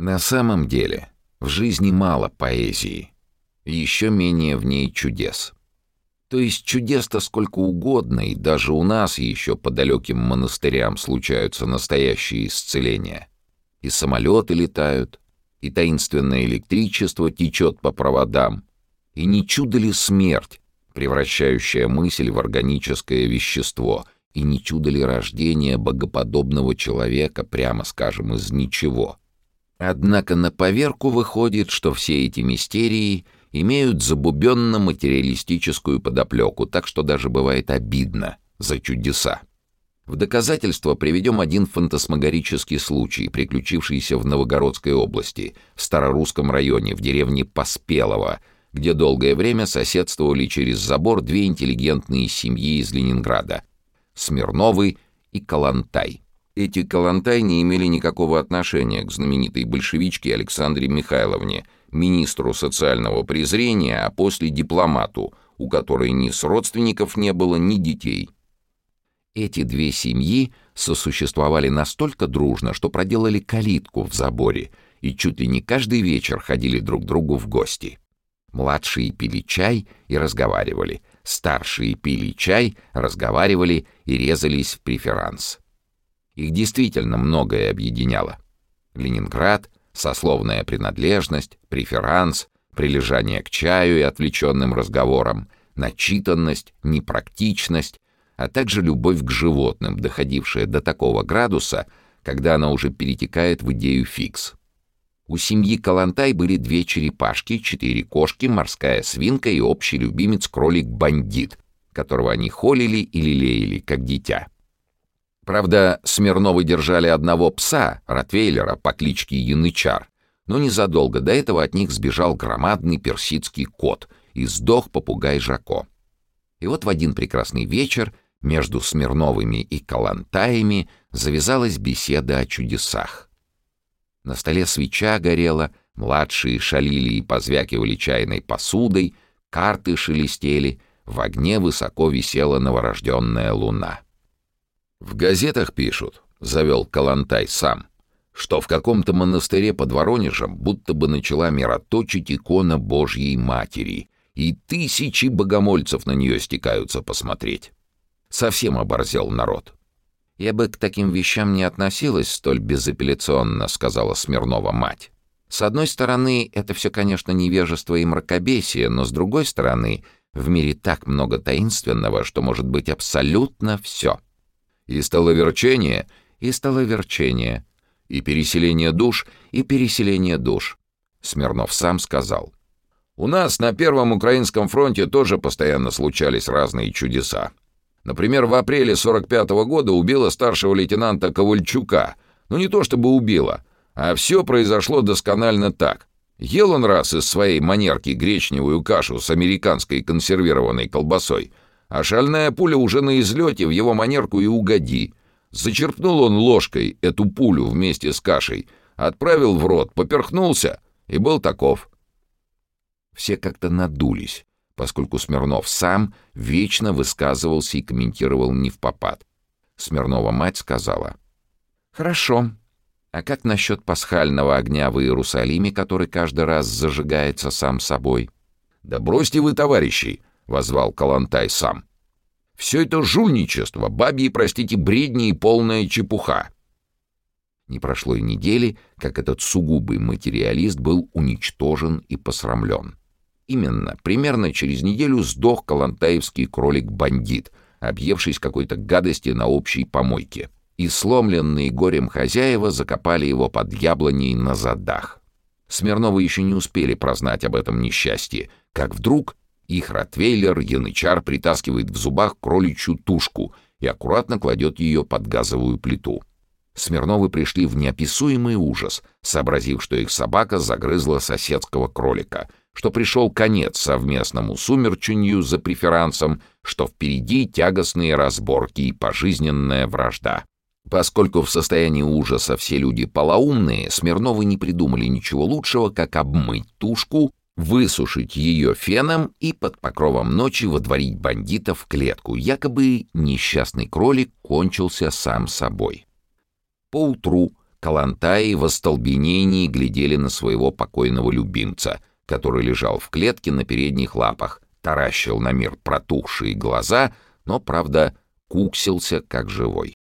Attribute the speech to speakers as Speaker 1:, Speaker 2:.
Speaker 1: На самом деле, в жизни мало поэзии, еще менее в ней чудес. То есть чудес-то сколько угодно, и даже у нас еще по далеким монастырям случаются настоящие исцеления. И самолеты летают, и таинственное электричество течет по проводам. И не чудо ли смерть, превращающая мысль в органическое вещество, и не чудо ли рождение богоподобного человека, прямо скажем, из ничего. Однако на поверку выходит, что все эти мистерии — имеют забубенно-материалистическую подоплеку, так что даже бывает обидно за чудеса. В доказательство приведем один фантасмагорический случай, приключившийся в Новогородской области, в Старорусском районе, в деревне Поспелово, где долгое время соседствовали через забор две интеллигентные семьи из Ленинграда — Смирновы и Калантай. Эти Калантай не имели никакого отношения к знаменитой большевичке Александре Михайловне — министру социального презрения, а после дипломату, у которой ни с родственников не было, ни детей. Эти две семьи сосуществовали настолько дружно, что проделали калитку в заборе и чуть ли не каждый вечер ходили друг к другу в гости. Младшие пили чай и разговаривали, старшие пили чай, разговаривали и резались в преферанс. Их действительно многое объединяло. Ленинград, сословная принадлежность, преферанс, прилежание к чаю и отвлеченным разговорам, начитанность, непрактичность, а также любовь к животным, доходившая до такого градуса, когда она уже перетекает в идею фикс. У семьи Калантай были две черепашки, четыре кошки, морская свинка и общий любимец кролик-бандит, которого они холили и лелеяли, как дитя. Правда, Смирновы держали одного пса, ротвейлера по кличке Янычар, но незадолго до этого от них сбежал громадный персидский кот и сдох попугай Жако. И вот в один прекрасный вечер между Смирновыми и Калантаями завязалась беседа о чудесах. На столе свеча горела, младшие шалили и позвякивали чайной посудой, карты шелестели, в огне высоко висела новорожденная луна. «В газетах пишут», — завел Калантай сам, что в каком-то монастыре под Воронежем будто бы начала мироточить икона Божьей Матери, и тысячи богомольцев на нее стекаются посмотреть. Совсем оборзел народ. «Я бы к таким вещам не относилась столь безапелляционно», — сказала Смирнова мать. «С одной стороны, это все, конечно, невежество и мракобесие, но с другой стороны, в мире так много таинственного, что может быть абсолютно все». И столоверчение, и столоверчение, и переселение душ, и переселение душ. Смирнов сам сказал. У нас на Первом Украинском фронте тоже постоянно случались разные чудеса. Например, в апреле 45 -го года убила старшего лейтенанта Ковальчука. Ну не то чтобы убила, а все произошло досконально так. Ел он раз из своей манерки гречневую кашу с американской консервированной колбасой, а шальная пуля уже на излете в его манерку и угоди. Зачерпнул он ложкой эту пулю вместе с кашей, отправил в рот, поперхнулся и был таков. Все как-то надулись, поскольку Смирнов сам вечно высказывался и комментировал не в попад. Смирнова мать сказала. «Хорошо. А как насчет пасхального огня в Иерусалиме, который каждый раз зажигается сам собой?» «Да бросьте вы, товарищи!» Возвал Калантай сам. «Все это жульничество, бабьи, простите, бредни и полная чепуха». Не прошло и недели, как этот сугубый материалист был уничтожен и посрамлен. Именно, примерно через неделю сдох калантаевский кролик-бандит, объевшись какой-то гадости на общей помойке. И сломленные горем хозяева закопали его под яблоней на задах. Смирновы еще не успели прознать об этом несчастье, как вдруг их ротвейлер янычар притаскивает в зубах кроличью тушку и аккуратно кладет ее под газовую плиту. Смирновы пришли в неописуемый ужас, сообразив, что их собака загрызла соседского кролика, что пришел конец совместному сумерчанью за преферансом, что впереди тягостные разборки и пожизненная вражда. Поскольку в состоянии ужаса все люди полоумные, Смирновы не придумали ничего лучшего, как обмыть тушку высушить ее феном и под покровом ночи водворить бандитов в клетку, якобы несчастный кролик кончился сам собой. Поутру Калантаи в остолбенении глядели на своего покойного любимца, который лежал в клетке на передних лапах, таращил на мир протухшие глаза, но, правда, куксился как живой.